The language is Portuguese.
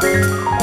Música